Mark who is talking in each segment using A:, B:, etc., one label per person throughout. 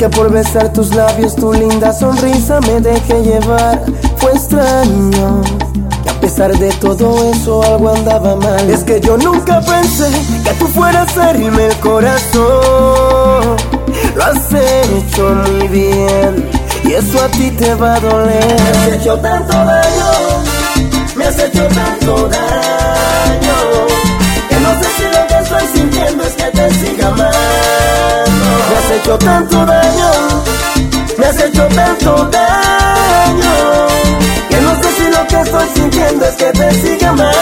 A: que por besar tus labios, tu linda sonrisa me dejé llevar. Fue extraño. Que a pesar de todo eso algo andaba mal. Es que yo nunca pensé que tú fueras a herirme el corazón. Lo has hecho muy bien y eso a ti te va a doler.
B: Me has hecho tanto daño, me has hecho tanto daño,
A: hecho tanto daño, me has hecho tanto daño, que no sé si lo que estoy sintiendo es que te siga amando.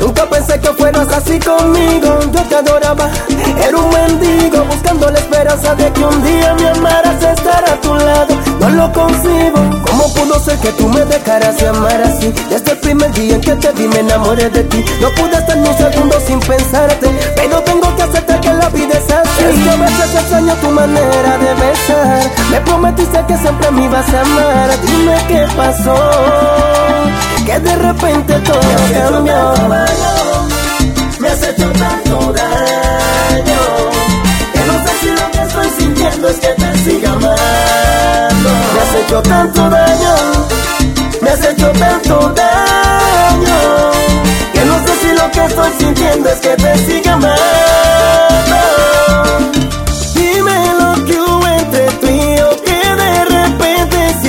A: Nunca pensé que fueras así conmigo, yo te adoraba, era un mendigo buscando la esperanza de que un día me amaras estar a tu lado. No lo consigo, ¿cómo pudo ser que tú me dejaras de amar así? Desde el primer día en que te vi me enamoré de ti, no pude estar ni un segundo sin pensarte, pero tengo que aceptar que la que siempre me ibas a amar, dime qué pasó, que de repente todo
B: Me
A: cambió.
B: me has hecho tanto daño, que no sé si lo que estoy sintiendo es que te siga amando.
A: Me has hecho tanto daño, me has hecho tanto daño, que no sé si lo que estoy sintiendo es que te siga amando.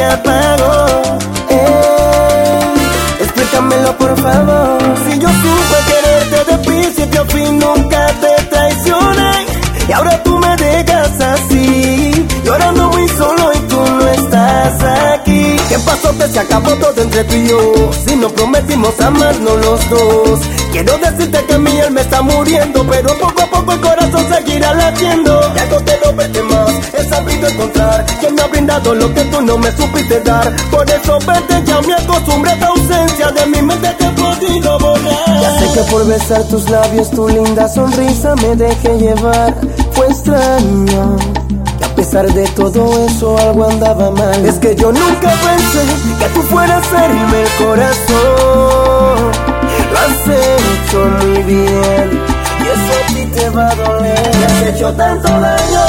A: Apagó. Ey, explícamelo por favor. Si yo supe quererte de principio a fin, nunca te traicioné. Y ahora tú me dejas así, llorando muy solo y tú no estás aquí. ¿Qué pasó? Que se acabó todo entre tú y yo. Si no prometimos amarnos los dos. Quiero decirte que mi alma está muriendo, pero poco a poco el corazón seguirá latiendo. Ya no te lo vete más, he sabido encontrar quien brindado lo que tú no me supiste dar. Por eso vete, ya me acostumbré a tu ausencia, de mi mente te he podido borrar. Ya sé que por besar tus labios, tu linda sonrisa me dejé llevar. Fue extraño. Que a pesar de todo eso algo andaba mal. Es que yo nunca pensé que tú fueras a herirme el corazón. Lo has hecho muy bien y eso a ti te va a doler.
B: Me has hecho tanto daño,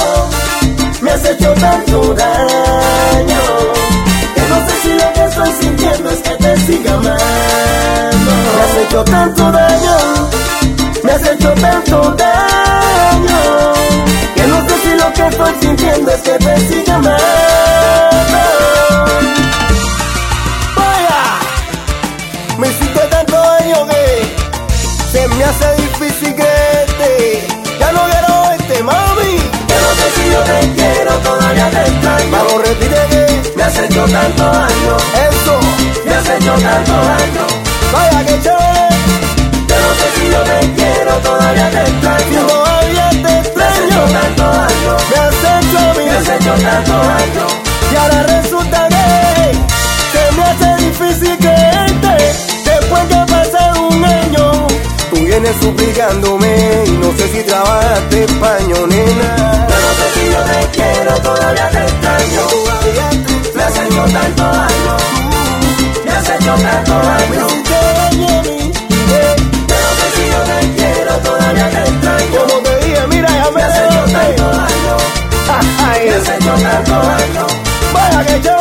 B: hecho tanto daño, que no sé si lo que estoy sintiendo es que te siga amando.
A: Me has hecho tanto daño, me has hecho tanto daño, que no sé si lo que estoy sintiendo es que te siga amando. Vaya, me hiciste tanto daño que se me hace difícil creerte. Ya no quiero verte, mami.
B: Yo no sé si yo te quiero, hecho tanto daño,
A: Eso,
B: me has hecho tanto daño.
A: vaya que chévere.
B: Yo no sé si yo te quiero, todavía te extraño.
A: todavía te
B: Me has hecho
A: extraño,
B: tanto daño,
A: me has hecho mí.
B: me has hecho tanto daño.
A: Y ahora resulta que se me hace difícil creerte Después que pasado un año Tú vienes suplicándome y no sé si trabajaste nena
B: año, que yo